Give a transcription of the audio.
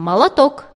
молоток.